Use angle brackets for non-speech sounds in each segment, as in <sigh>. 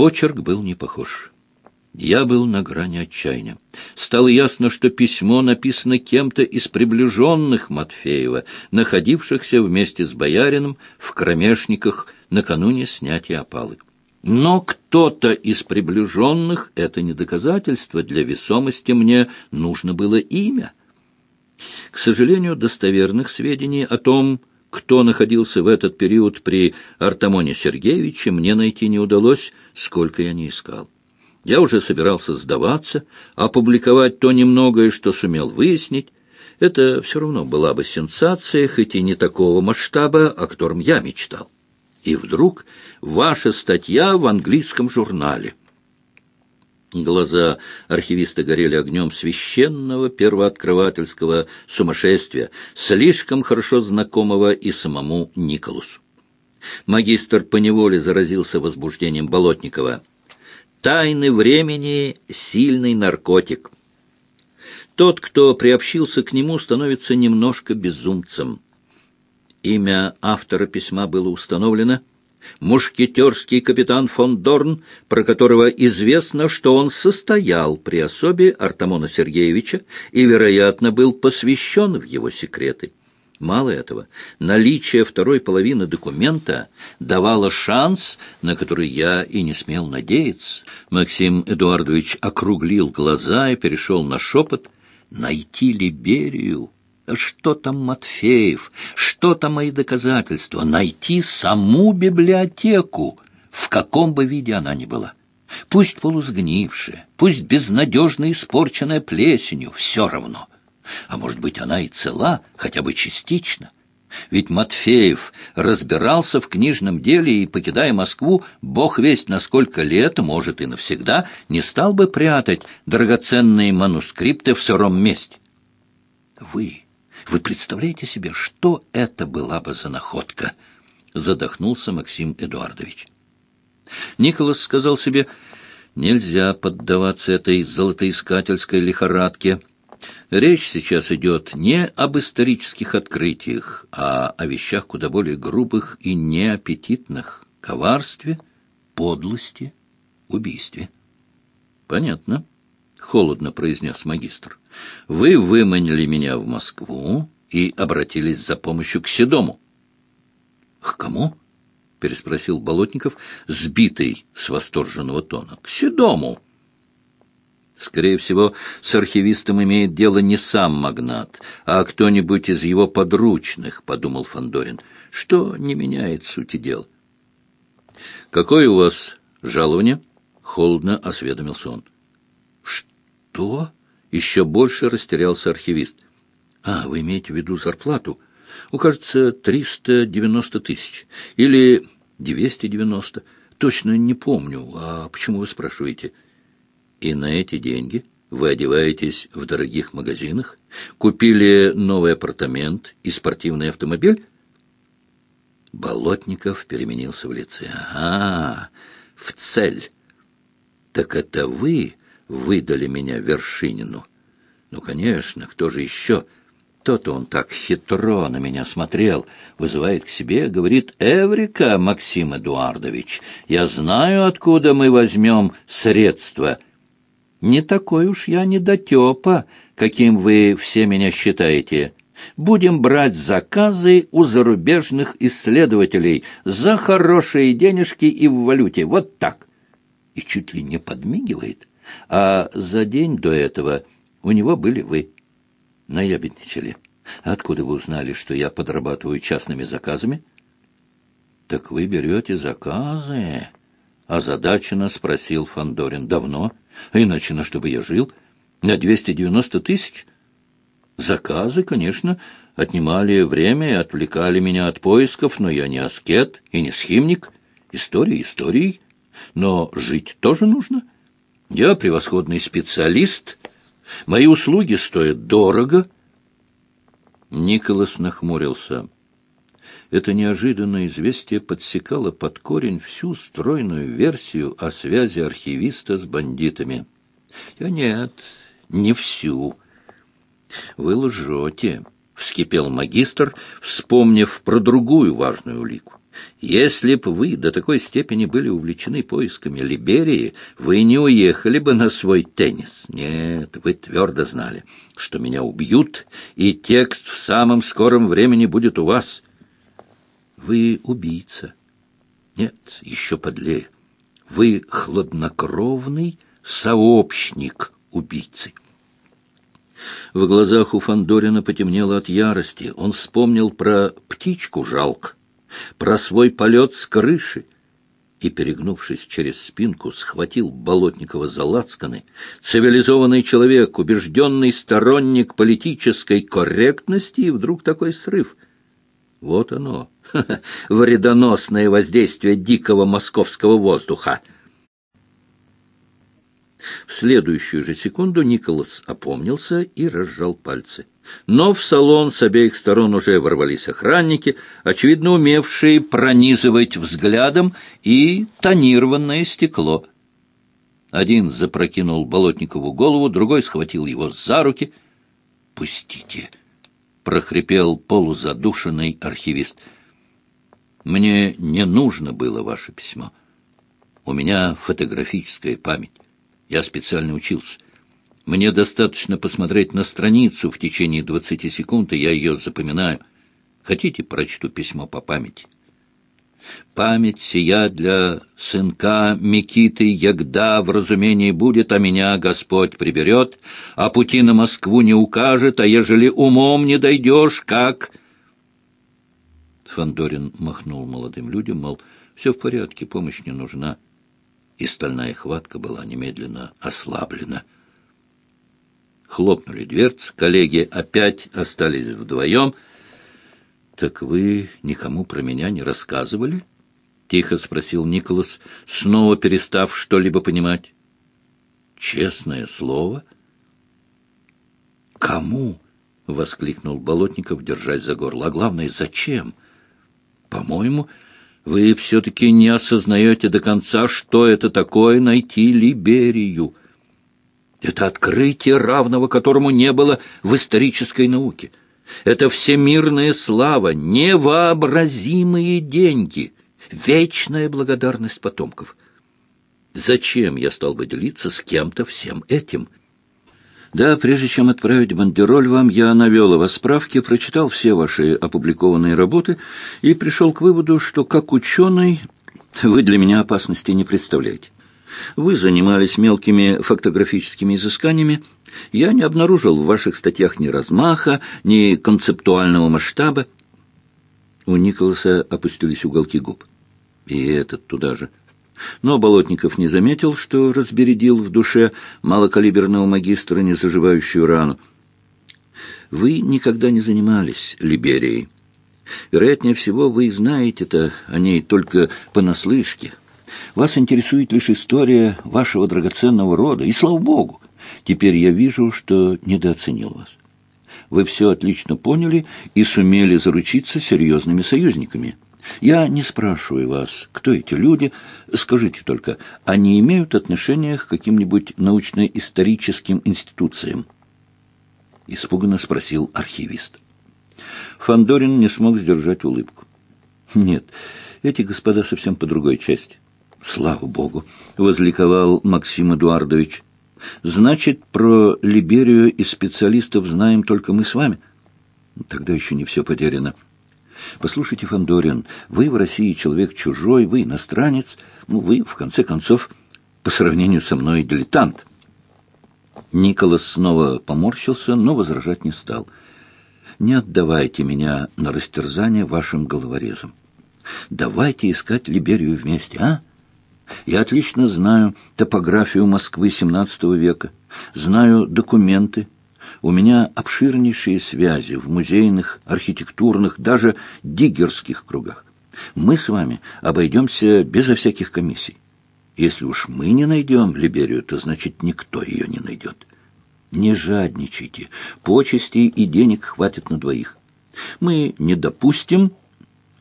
Почерк был не похож. Я был на грани отчаяния. Стало ясно, что письмо написано кем-то из приближенных Матфеева, находившихся вместе с боярином в кромешниках накануне снятия опалы. Но кто-то из приближенных — это не доказательство. Для весомости мне нужно было имя. К сожалению, достоверных сведений о том, кто находился в этот период при Артамоне Сергеевиче, мне найти не удалось, сколько я не искал. Я уже собирался сдаваться, опубликовать то немногое, что сумел выяснить. Это все равно была бы сенсация, хоть и не такого масштаба, о котором я мечтал. И вдруг ваша статья в английском журнале. Глаза архивиста горели огнем священного первооткрывательского сумасшествия, слишком хорошо знакомого и самому Николасу. Магистр поневоле заразился возбуждением Болотникова. Тайны времени — сильный наркотик. Тот, кто приобщился к нему, становится немножко безумцем. Имя автора письма было установлено. Мушкетерский капитан фон Дорн, про которого известно, что он состоял при особе Артамона Сергеевича и, вероятно, был посвящен в его секреты. Мало этого, наличие второй половины документа давало шанс, на который я и не смел надеяться. Максим Эдуардович округлил глаза и перешел на шепот «Найти Либерию». Что там Матфеев? Что там мои доказательства? Найти саму библиотеку, в каком бы виде она ни была. Пусть полусгнившая, пусть безнадежно испорченная плесенью, все равно. А может быть, она и цела, хотя бы частично. Ведь Матфеев разбирался в книжном деле и, покидая Москву, бог весть на сколько лет, может и навсегда, не стал бы прятать драгоценные манускрипты в сыром месте. Вы, вы представляете себе, что это была бы за находка? Задохнулся Максим Эдуардович. Николас сказал себе, нельзя поддаваться этой золотоискательской лихорадке. Речь сейчас идет не об исторических открытиях, а о вещах куда более грубых и неаппетитных — коварстве, подлости, убийстве. — Понятно, — холодно произнес магистр. — Вы выманили меня в Москву и обратились за помощью к Седому. — К кому? — переспросил Болотников, сбитый с восторженного тона. — К Седому. — Скорее всего, с архивистом имеет дело не сам магнат, а кто-нибудь из его подручных, — подумал Фандорин, что не меняет сути дел. — Какое у вас жалование? — холодно осведомился он. — Что? — еще больше растерялся архивист. — А, вы имеете в виду зарплату? — Укажется, триста девяносто тысяч. Или двести девяносто. Точно не помню. А почему вы спрашиваете? — и на эти деньги вы одеваетесь в дорогих магазинах, купили новый апартамент и спортивный автомобиль? Болотников переменился в лице. «Ага, в цель. Так это вы выдали меня Вершинину?» «Ну, конечно, кто же еще?» То-то он так хитро на меня смотрел, вызывает к себе, говорит, «Эврика, Максим Эдуардович, я знаю, откуда мы возьмем средства». Не такой уж я недотепа, каким вы все меня считаете. Будем брать заказы у зарубежных исследователей за хорошие денежки и в валюте. Вот так. И чуть ли не подмигивает. А за день до этого у него были вы. Наябедничали. Откуда вы узнали, что я подрабатываю частными заказами? Так вы берете заказы? Озадаченно спросил Фандорин. Давно? А иначе на что бы я жил? На 290 тысяч? Заказы, конечно, отнимали время и отвлекали меня от поисков, но я не аскет и не схимник. История историей. Но жить тоже нужно. Я превосходный специалист. Мои услуги стоят дорого. Николас нахмурился. Это неожиданное известие подсекало под корень всю стройную версию о связи архивиста с бандитами. А нет, не всю. Вы лжете, — вскипел магистр, вспомнив про другую важную улику. Если б вы до такой степени были увлечены поисками Либерии, вы не уехали бы на свой теннис. Нет, вы твердо знали, что меня убьют, и текст в самом скором времени будет у вас. Вы убийца. Нет, еще подлее. Вы хладнокровный сообщник убийцы. В глазах у Фандорина потемнело от ярости. Он вспомнил про птичку жалко про свой полет с крыши и, перегнувшись через спинку, схватил Болотникова за лацканы. Цивилизованный человек, убежденный сторонник политической корректности, и вдруг такой срыв. Вот оно, <laughs> вредоносное воздействие дикого московского воздуха. В следующую же секунду Николас опомнился и разжал пальцы. Но в салон с обеих сторон уже ворвались охранники, очевидно умевшие пронизывать взглядом и тонированное стекло. Один запрокинул Болотникову голову, другой схватил его за руки. «Пустите!» — прохрипел полузадушенный архивист. «Мне не нужно было ваше письмо. У меня фотографическая память. Я специально учился. Мне достаточно посмотреть на страницу в течение двадцати секунд, и я ее запоминаю. Хотите, прочту письмо по памяти? Память сия для сынка Микиты Ягда в разумении будет, а меня Господь приберет, а пути на Москву не укажет, а ежели умом не дойдешь, как...» Фандорин махнул молодым людям, мол, все в порядке, помощь не нужна. И стальная хватка была немедленно ослаблена. Хлопнули дверцы, коллеги опять остались вдвоем. «Так вы никому про меня не рассказывали?» — тихо спросил Николас, снова перестав что-либо понимать. «Честное слово?» «Кому?» — воскликнул Болотников, держась за горло. «А главное, зачем? По-моему, вы все-таки не осознаете до конца, что это такое найти Либерию». Это открытие, равного которому не было в исторической науке. Это всемирная слава, невообразимые деньги, вечная благодарность потомков. Зачем я стал бы делиться с кем-то всем этим? Да, прежде чем отправить бандероль вам, я навел о справки, прочитал все ваши опубликованные работы и пришел к выводу, что как ученый вы для меня опасности не представляете. Вы занимались мелкими фактографическими изысканиями. Я не обнаружил в ваших статьях ни размаха, ни концептуального масштаба. У Николаса опустились уголки губ. И этот туда же. Но Болотников не заметил, что разбередил в душе малокалиберного магистра незаживающую рану. Вы никогда не занимались Либерией. Вероятнее всего, вы знаете это о ней только понаслышке. Вас интересует лишь история вашего драгоценного рода, и слава богу, теперь я вижу, что недооценил вас. Вы все отлично поняли и сумели заручиться серьезными союзниками. Я не спрашиваю вас, кто эти люди, скажите только, они имеют отношение к каким-нибудь научно-историческим институциям? Испуганно спросил архивист. Фандорин не смог сдержать улыбку. Нет, эти господа совсем по другой части. Слава Богу! — возликовал Максим Эдуардович. Значит, про Либерию и специалистов знаем только мы с вами? Тогда еще не все потеряно. Послушайте, Фандорин, вы в России человек чужой, вы иностранец, ну, вы, в конце концов, по сравнению со мной, дилетант. Николас снова поморщился, но возражать не стал. Не отдавайте меня на растерзание вашим головорезам. Давайте искать Либерию вместе, а? Я отлично знаю топографию Москвы XVII века, знаю документы. У меня обширнейшие связи в музейных, архитектурных, даже диггерских кругах. Мы с вами обойдемся безо всяких комиссий. Если уж мы не найдем Либерию, то значит никто ее не найдет. Не жадничайте, почестей и денег хватит на двоих. Мы не допустим...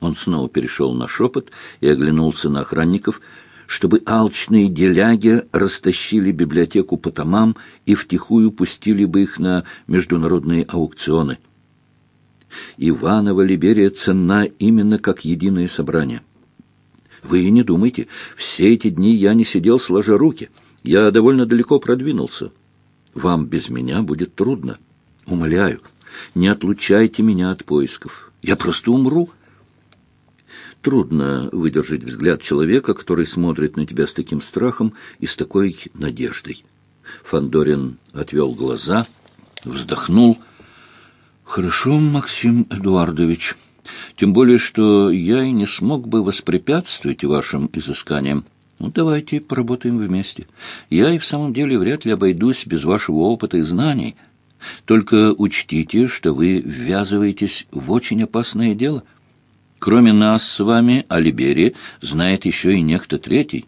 Он снова перешел на шепот и оглянулся на охранников — чтобы алчные деляги растащили библиотеку по томам и втихую пустили бы их на международные аукционы. Иванова Либерия ценна именно как единое собрание. Вы не думайте, все эти дни я не сидел сложа руки. Я довольно далеко продвинулся. Вам без меня будет трудно. Умоляю, не отлучайте меня от поисков. Я просто умру. Трудно выдержать взгляд человека, который смотрит на тебя с таким страхом и с такой надеждой. Фандорин отвел глаза, вздохнул. «Хорошо, Максим Эдуардович. Тем более, что я и не смог бы воспрепятствовать вашим изысканиям. Ну, давайте поработаем вместе. Я и в самом деле вряд ли обойдусь без вашего опыта и знаний. Только учтите, что вы ввязываетесь в очень опасное дело. Кроме нас с вами о Либерии знает еще и некто третий».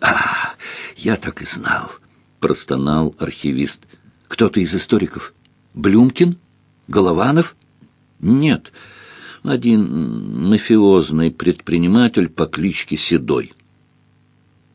«А, я так и знал», — простонал архивист. «Кто-то из историков? Блюмкин?» Голованов? Нет, один мафиозный предприниматель по кличке Седой.